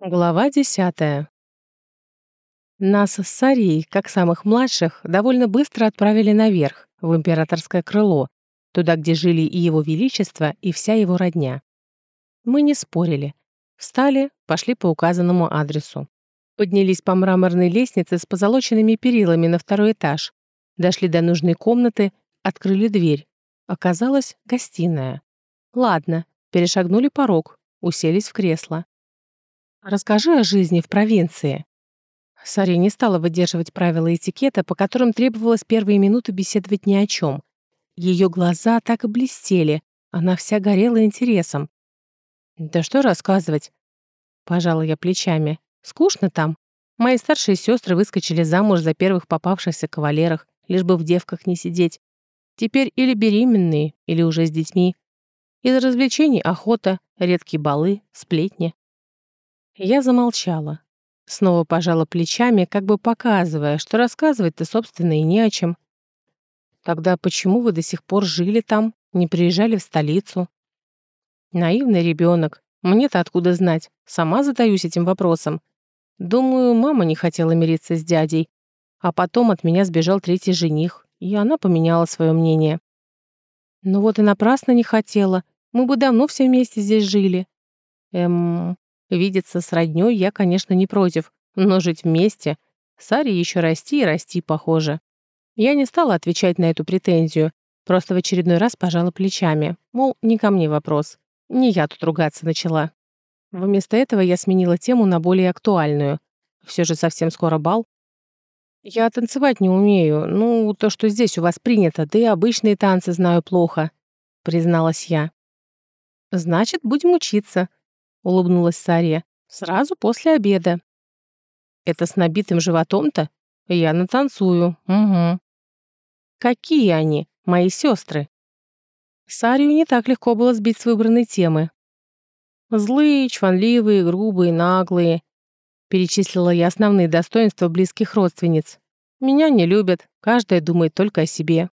Глава десятая. Нас с Сарией, как самых младших, довольно быстро отправили наверх, в императорское крыло, туда, где жили и его величество, и вся его родня. Мы не спорили. Встали, пошли по указанному адресу. Поднялись по мраморной лестнице с позолоченными перилами на второй этаж. Дошли до нужной комнаты, открыли дверь. Оказалось, гостиная. Ладно, перешагнули порог, уселись в кресло. Расскажи о жизни в провинции». Сари не стала выдерживать правила этикета, по которым требовалось первые минуты беседовать ни о чем. Ее глаза так и блестели, она вся горела интересом. «Да что рассказывать?» Пожала я плечами. «Скучно там. Мои старшие сестры выскочили замуж за первых попавшихся кавалерах, лишь бы в девках не сидеть. Теперь или беременные, или уже с детьми. Из развлечений охота, редкие балы, сплетни. Я замолчала. Снова пожала плечами, как бы показывая, что рассказывать-то, собственно, и не о чем. Тогда почему вы до сих пор жили там, не приезжали в столицу? Наивный ребенок. Мне-то откуда знать? Сама задаюсь этим вопросом. Думаю, мама не хотела мириться с дядей. А потом от меня сбежал третий жених, и она поменяла свое мнение. Ну вот и напрасно не хотела. Мы бы давно все вместе здесь жили. Эм, Видеться с роднёй я, конечно, не против, но жить вместе... Саре еще расти и расти, похоже. Я не стала отвечать на эту претензию, просто в очередной раз пожала плечами, мол, не ко мне вопрос. Не я тут ругаться начала. Вместо этого я сменила тему на более актуальную. Все же совсем скоро бал. «Я танцевать не умею. Ну, то, что здесь у вас принято, да и обычные танцы знаю плохо», — призналась я. «Значит, будем учиться», — улыбнулась Сария. «Сразу после обеда». «Это с набитым животом-то? Я натанцую. Угу». «Какие они, мои сестры?» Сарию не так легко было сбить с выбранной темы. «Злые, чванливые, грубые, наглые», — перечислила я основные достоинства близких родственниц. «Меня не любят, каждая думает только о себе».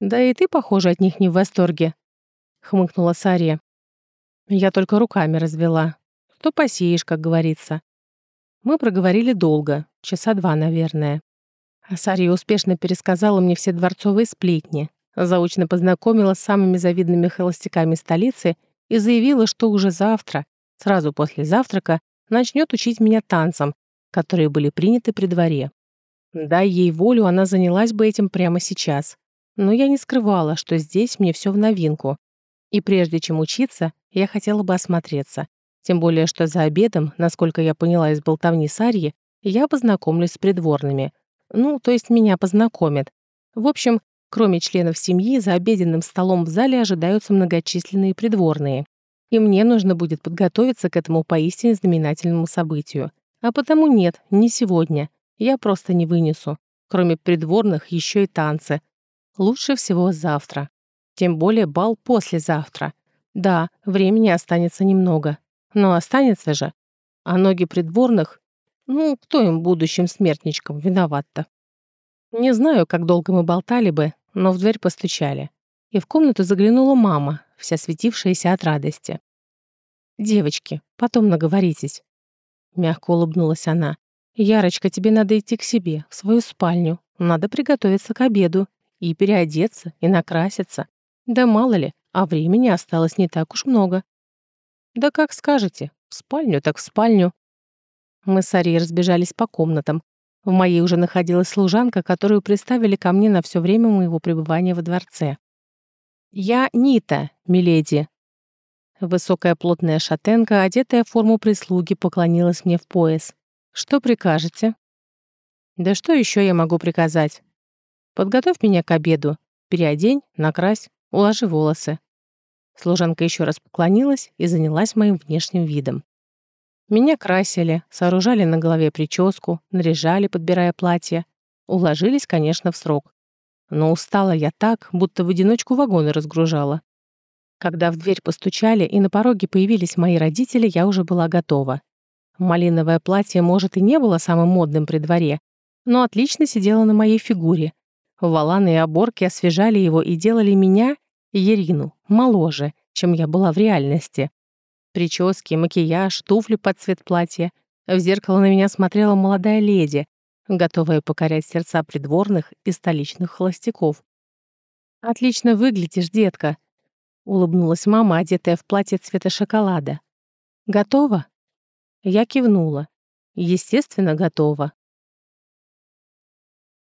«Да и ты, похоже, от них не в восторге», — хмыкнула Сария. Я только руками развела. Что посеешь, как говорится. Мы проговорили долго, часа два, наверное. Асария успешно пересказала мне все дворцовые сплетни, заочно познакомила с самыми завидными холостяками столицы и заявила, что уже завтра, сразу после завтрака, начнет учить меня танцам, которые были приняты при дворе. Дай ей волю, она занялась бы этим прямо сейчас. Но я не скрывала, что здесь мне все в новинку. И прежде чем учиться, я хотела бы осмотреться. Тем более, что за обедом, насколько я поняла из болтовни Сарьи, я познакомлюсь с придворными. Ну, то есть меня познакомят. В общем, кроме членов семьи, за обеденным столом в зале ожидаются многочисленные придворные. И мне нужно будет подготовиться к этому поистине знаменательному событию. А потому нет, не сегодня. Я просто не вынесу. Кроме придворных, еще и танцы. Лучше всего завтра. Тем более бал послезавтра. Да, времени останется немного. Но останется же. А ноги придворных... Ну, кто им, будущим смертничкам, виноват-то? Не знаю, как долго мы болтали бы, но в дверь постучали. И в комнату заглянула мама, вся светившаяся от радости. «Девочки, потом наговоритесь», — мягко улыбнулась она. «Ярочка, тебе надо идти к себе, в свою спальню. Надо приготовиться к обеду. И переодеться, и накраситься. Да мало ли, а времени осталось не так уж много. Да как скажете, в спальню так в спальню. Мы с Арией разбежались по комнатам. В моей уже находилась служанка, которую приставили ко мне на все время моего пребывания во дворце. «Я Нита, миледи». Высокая плотная шатенка, одетая в форму прислуги, поклонилась мне в пояс. «Что прикажете?» «Да что еще я могу приказать? Подготовь меня к обеду, переодень, накрась, Уложи волосы». Служанка еще раз поклонилась и занялась моим внешним видом. Меня красили, сооружали на голове прическу, наряжали, подбирая платье. Уложились, конечно, в срок. Но устала я так, будто в одиночку вагоны разгружала. Когда в дверь постучали и на пороге появились мои родители, я уже была готова. Малиновое платье, может, и не было самым модным при дворе, но отлично сидело на моей фигуре, Валаны и оборки освежали его и делали меня, Ерину, моложе, чем я была в реальности. Прически, макияж, туфли под цвет платья. В зеркало на меня смотрела молодая леди, готовая покорять сердца придворных и столичных холостяков. «Отлично выглядишь, детка», — улыбнулась мама, одетая в платье цвета шоколада. «Готова?» Я кивнула. «Естественно, готова».